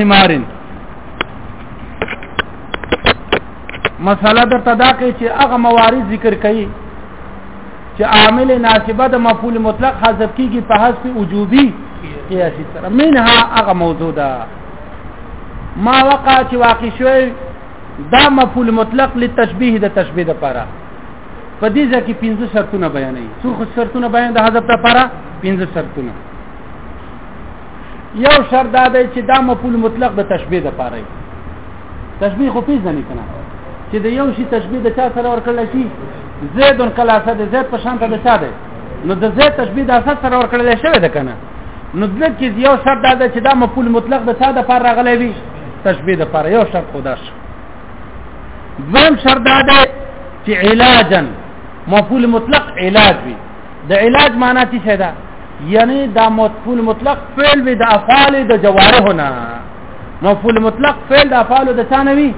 حمارن مسله در تدا کې چې هغه موارد ذکر کړي چې عامل ناسبه د مفعول مطلق حذف کیږي په حذف وجوبي قیاسي سره منها هغه موضوع ده ما وقع چې واقع شوی دا مفعول مطلق لتشبیه د تشبیه لپاره په دې ځکه پنځه شرطونه بیانوي څو شرطونه بیان د حذف لپاره پنځه شرطونه یو شرط دا دی چې دا مفعول مطلق د تشبیه لپاره دی تشبیه خو پیژنې کنه چې د یو شي تشبیه د چا سره ورکړل شي زید کله اسد زید په شان ته د چا دی نو د زید تشبیه د اسد سره ورکړل شوی ده کنه نو دلته کې یو شرط دا دی چې دا مفعول مطلق د چا د لپاره راغلی وي تشبیه لپاره یو شرط خداش دویم شرط دا دی چې علاجا مفعول مطلق علاج وي د علاج معنی څه شي دا یعنی دا مفعول مطلق فعل وي د افعال د جوارح نه مفعول مطلق فعل د افعال د ثانه وي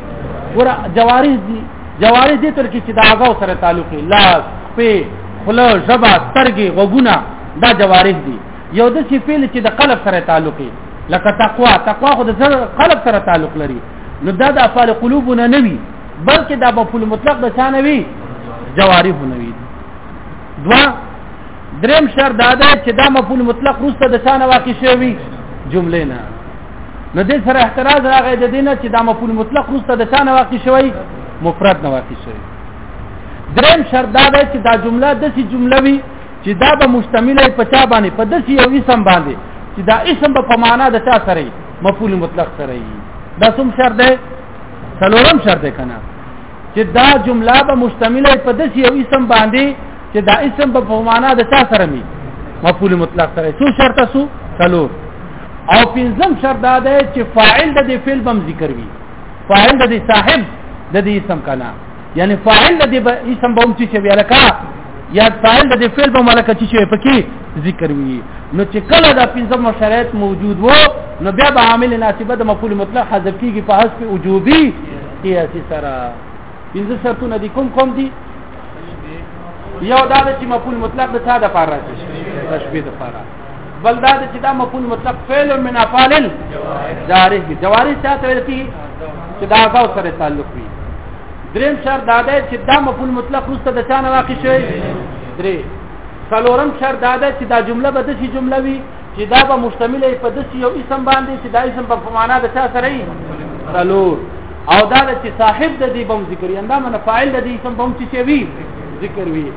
ور جوارح دي جوارح دي تر کې چې دا هغه سره تعلق لاس په خلو زبا ترګي غوګونه دا جوارح دي یو د چې فعل چې د قلب سره تعلق لري لکه تقوا تقوا خو د قلب سره تعلق لري نو دا د افعال قلوبنا نه وي بلکې دا په فعل مطلق د چانه وي جوارح نه وي دوا دریم شرط دا ده چې دا مفعول مطلق روسته د چانه واقع شوی جمله نه نو دې سره احتراز راغی د دینه چې دا مفعول مطلق روسته د چانه واقع شوی مفرد نه واقع شوی دریم شرط دا ده چې دا جمله د سی جمله وي چې دا به مشتمل وي په چا باندې په داسې یو اسم باندې چې دا اسم به په معنا د چا سره وي مفعول مطلق سره وي دا څوم شرط دی څلورم شرط دی کنه چې دا جمله به مشتمل وي په داسې یو اسم باندې چې دا اسم به په معنا د چا سره وي مفعول مطلق سره څو شرط سو څلور او پنځم شرط دا دی چې فاعل د فعل بم ذکر وي فاعل د صاحب د دې اسم کلام یعنی فاعل د اسم به هم چې وی لکه یا فاعل د فعل به ملکه چې پکې ذکر وی نو چې کله دا پنځه مشرعات موجود وو نو بیا به عامل ناسبه د مفعول مطلق حذف کیږي په حذف وجوبي قیاسي سره پنځه شرطونه دي کوم کوم دي یو دا چې مفعول مطلق د څه د فار راځي تشبیه د فار بل دا چې دا مفعول مطلق فعل من افعال جارح دي جوارح ساته ویل کی چې دا غو سره تعلق وي دریم شرط دا دی چې دا مفعول مطلق روسته د چانه واقع شوی درې څلورم شرط دا دی چې دا جمله به د شي جمله وي چې دا به مشتمل وي په دسی یو اسم باندې چې دا اسم په معنا د چا سره وي څلور او دا چې صاحب د دې بم ذکر یې اندامه فاعل د دې اسم بم چې وي ذکر وي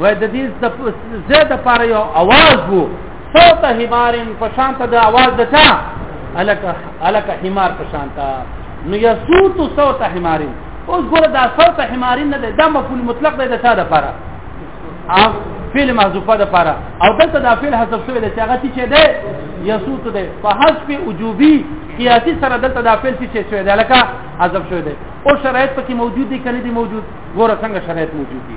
وای د دې د زیاده پاره یو आवाज وو صوت حمارن په شان ته د आवाज د چا الک الک حمار په شان ته نو یسوت صوت حمارن اوس ګوره دا صوت حمارن نه د مفعول مطلق دی د چا د پاره فعل محذوفه د پاره او دلته دا فعل حذف شوی دی چې هغه چې دی یسوت دی په حذف وجوبي قیاسی سره دلته دا فعل چې شوی دی لکه حذف شوی دی او شرایط پکې موجود دي کنه دي موجود ګوره څنګه شرایط موجود دي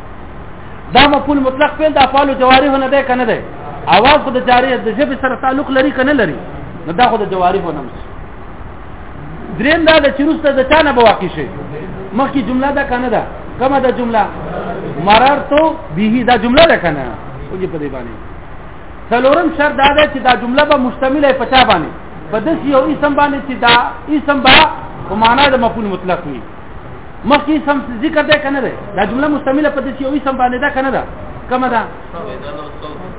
دا مفعول مطلق فعل د افعال جوارح نه ده کنه ده اواز خو د جاری د ژبې سره تعلق لري کنه لري نو دا خو د جوارح نه مس دریم دا د چروسته د چانه به واقع شي مخکې جمله ده کنه ده کومه ده جمله مررتو به دا جمله ده کنه وګي په دې باندې څلورم شرط دا ده چې دا جمله به مشتمله په چا باندې په دې یو اسم باندې چې دا اسم با په معنا د مفعول مطلق وي مخکې سم ذکر ده کنه ده دا جمله مستمله په دې چې وي سم باندې ده کنه ده کومه ده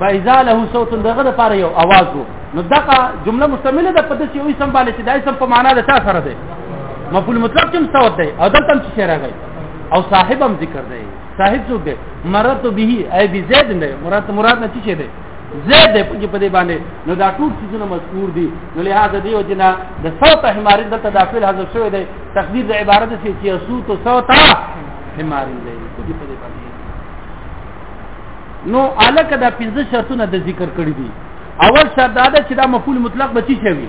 فاذا له صوت دغه د پاره یو आवाज وو نو دغه جمله مستمله ده په دې چې وي سم باندې چې دای سم په معنا ده تا سره ده مفعول مطلق کوم صوت ده او دلته څه شي راغی او صاحب هم ذکر ده صاحب څوک ده مرته به ای بي زید نه مراد مراد نه څه شي ده زید دی پکې په دې باندې نو دا ټول څیزونه مذکور دي نو لهدا دی او جنا د صوت حماری دلته داخل حذف شوی دی تقدیر د عبارت څخه چې صوت او صوت حماری دی پکې په دې باندې نو الکه دا پنځه شرطونه د ذکر کړی دي اول شرط دا ده چې دا مفعول مطلق بچی شوی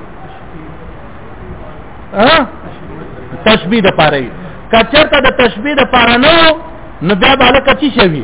ها تشبیه د پاره کچرته د تشبیه د پاره نو نو بیا بالکه چی شوی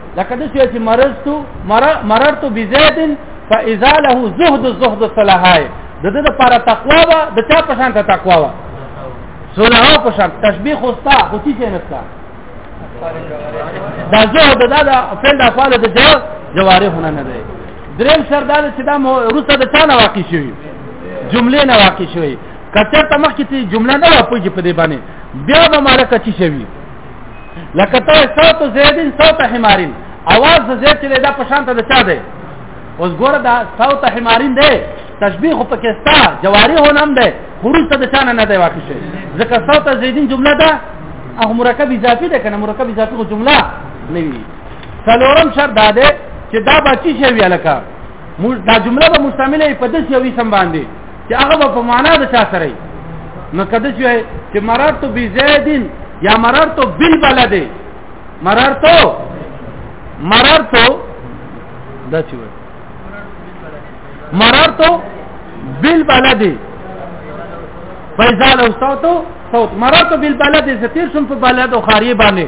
لکه د چې مرضتو مررت بزيد فاذا له زهد زهد صلاحای د دې لپاره تقوا وا د چا په شان ته تقوا وا صلاح په شان تشبيه خوستا خو چې نه نستا دا زهد دا د فعل د افعال د جوارح نه نه دی دریم شر دا چې دا روسه د چا نه واقع شوی جمله نه واقع شوی کچر ته مخکې جمله نه واپوږي په دې باندې بیا به مالک چی شوی لکه ته صوت زیدین صوت حمارین اواز زید چې دا په شان ته د چا دی اوس ګوره دا صوت حمارین دی تشبیه خو پکې ستا جواری هونم دی خروج ته د چا نه دی واقع شي ځکه صوت زیدین جمله ده او مرکب اضافي ده کنه مرکب اضافي خو جمله نه وي څلورم شرط دا دی چې دا بچی شي ویلکه دا جمله به مشتمله په دې یو اسم باندې چې هغه په معنا د چا سره نو کده شوی چې مررت بزیدین یا مررت بالبلد مررت مررت دا چې وای مررت بالبلد فاذا لو صوت صوت مررت بالبلد زتیر شم په بلد او خاری باندې